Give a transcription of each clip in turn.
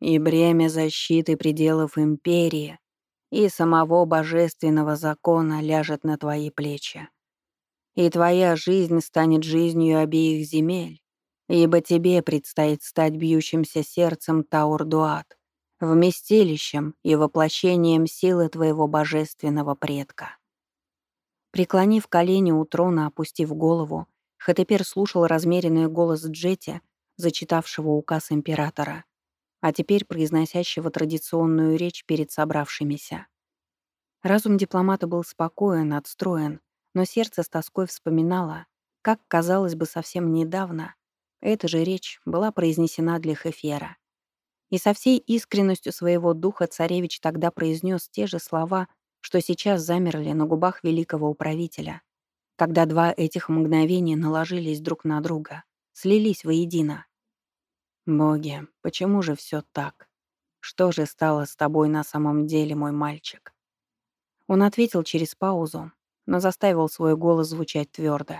и бремя защиты пределов империи и самого божественного закона ляжет на твои плечи. И твоя жизнь станет жизнью обеих земель, ибо тебе предстоит стать бьющимся сердцем Таурдуат, вместилищем и воплощением силы твоего божественного предка. Преклонив колени у трона, опустив голову, Хатепер слушал размеренный голос Джети, зачитавшего указ императора, а теперь произносящего традиционную речь перед собравшимися. Разум дипломата был спокоен, отстроен, но сердце с тоской вспоминало, как, казалось бы, совсем недавно эта же речь была произнесена для Хефера. И со всей искренностью своего духа царевич тогда произнес те же слова, что сейчас замерли на губах великого управителя, когда два этих мгновения наложились друг на друга, слились воедино. «Боги, почему же все так? Что же стало с тобой на самом деле, мой мальчик?» Он ответил через паузу, но заставил свой голос звучать твердо.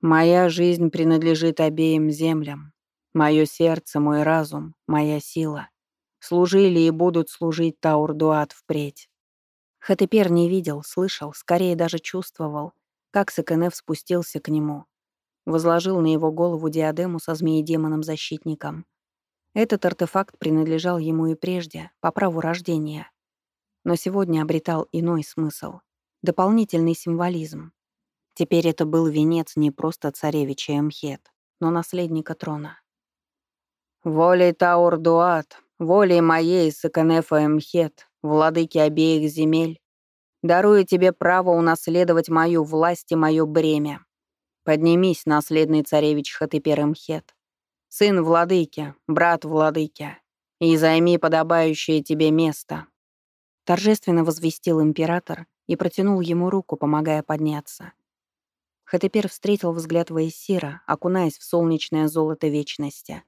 «Моя жизнь принадлежит обеим землям. Мое сердце, мой разум, моя сила. Служили и будут служить Таурдуат впредь». Хатепер не видел, слышал, скорее даже чувствовал, как Сакенев спустился к нему, возложил на его голову диадему со змеей-демоном-защитником. Этот артефакт принадлежал ему и прежде, по праву рождения. Но сегодня обретал иной смысл, дополнительный символизм. Теперь это был венец не просто царевича Эмхет, но наследника трона. «Волей Таур-Дуат, волей моей Саканефа Эмхет, владыки обеих земель, дарую тебе право унаследовать мою власть и мое бремя. Поднимись, наследный царевич Хатыпер-Мхет, сын владыки, брат владыки, и займи подобающее тебе место». Торжественно возвестил император и протянул ему руку, помогая подняться. Хатепер встретил взгляд Ваесира, окунаясь в солнечное золото вечности.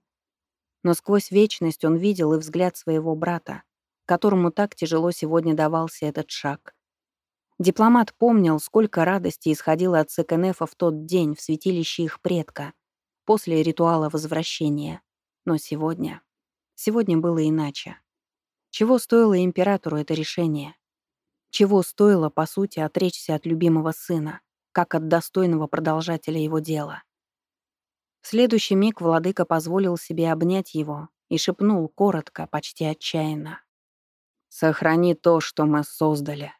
Но сквозь вечность он видел и взгляд своего брата, которому так тяжело сегодня давался этот шаг. Дипломат помнил, сколько радости исходило от Секенефа в тот день в святилище их предка, после ритуала возвращения. Но сегодня... Сегодня было иначе. Чего стоило императору это решение? Чего стоило, по сути, отречься от любимого сына, как от достойного продолжателя его дела? В следующий миг владыка позволил себе обнять его и шепнул коротко, почти отчаянно. «Сохрани то, что мы создали».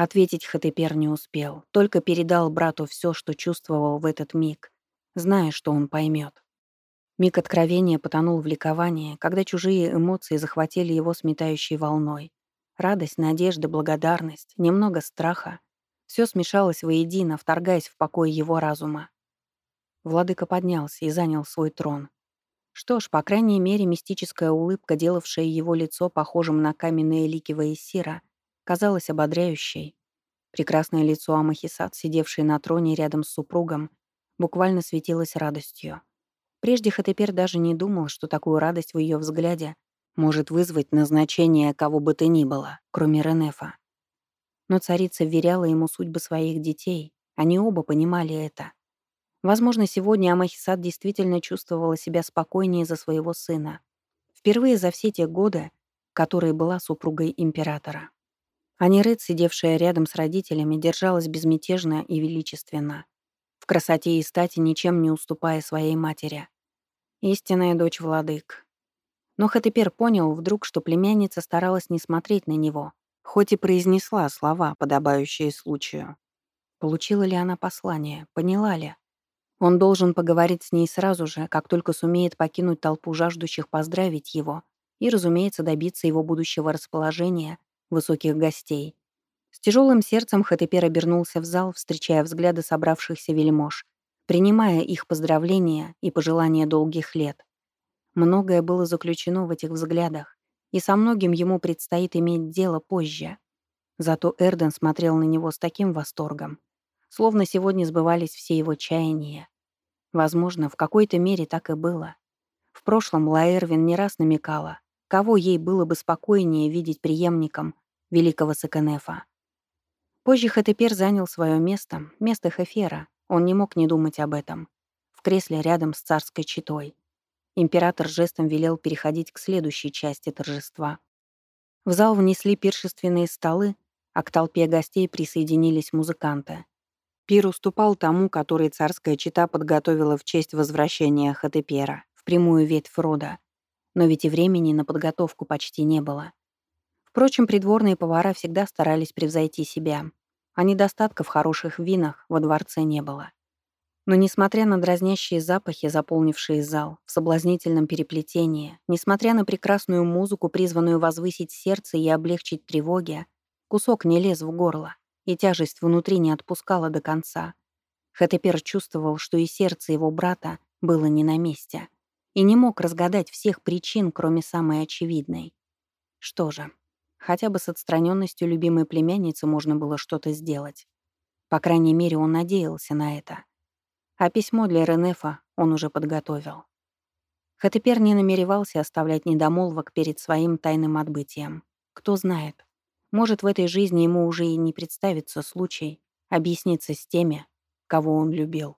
Ответить Хатепер не успел, только передал брату все, что чувствовал в этот миг, зная, что он поймет. Миг откровения потонул в ликовании, когда чужие эмоции захватили его сметающей волной. Радость, надежда, благодарность, немного страха. Все смешалось воедино, вторгаясь в покой его разума. Владыка поднялся и занял свой трон. Что ж, по крайней мере, мистическая улыбка, делавшая его лицо похожим на каменные лики Ваесира, казалась ободряющей. Прекрасное лицо Амахисат, сидевшей на троне рядом с супругом, буквально светилось радостью. Прежде Хатепер даже не думал, что такую радость в ее взгляде может вызвать назначение кого бы то ни было, кроме Ренефа. Но царица вверяла ему судьбы своих детей, они оба понимали это. Возможно, сегодня Амахисат действительно чувствовала себя спокойнее за своего сына. Впервые за все те годы, которые была супругой императора. Аниред, сидевшая рядом с родителями, держалась безмятежно и величественно, в красоте и стати ничем не уступая своей матери. Истинная дочь владык. Но Хатепер понял вдруг, что племянница старалась не смотреть на него, хоть и произнесла слова, подобающие случаю. Получила ли она послание, поняла ли? Он должен поговорить с ней сразу же, как только сумеет покинуть толпу жаждущих поздравить его и, разумеется, добиться его будущего расположения высоких гостей. С тяжелым сердцем Хатепер обернулся в зал, встречая взгляды собравшихся вельмож, принимая их поздравления и пожелания долгих лет. Многое было заключено в этих взглядах, и со многим ему предстоит иметь дело позже. Зато Эрден смотрел на него с таким восторгом, словно сегодня сбывались все его чаяния. Возможно, в какой-то мере так и было. В прошлом Лаэрвин не раз намекала, Кого ей было бы спокойнее видеть преемником великого Саканефа? Позже Хатепер занял свое место, место Хефера. Он не мог не думать об этом. В кресле рядом с царской читой. Император жестом велел переходить к следующей части торжества. В зал внесли пиршественные столы, а к толпе гостей присоединились музыканты. Пир уступал тому, который царская чита подготовила в честь возвращения Хатепера в прямую ветвь рода. Но ведь и времени на подготовку почти не было. Впрочем, придворные повара всегда старались превзойти себя, а недостатков в хороших винах во дворце не было. Но несмотря на дразнящие запахи, заполнившие зал, в соблазнительном переплетении, несмотря на прекрасную музыку, призванную возвысить сердце и облегчить тревоги, кусок не лез в горло, и тяжесть внутри не отпускала до конца. Хатепер чувствовал, что и сердце его брата было не на месте, и не мог разгадать всех причин, кроме самой очевидной. Что же, хотя бы с отстраненностью любимой племянницы можно было что-то сделать. По крайней мере, он надеялся на это. А письмо для Ренефа он уже подготовил. Хатепер не намеревался оставлять недомолвок перед своим тайным отбытием. Кто знает, может, в этой жизни ему уже и не представится случай объясниться с теми, кого он любил.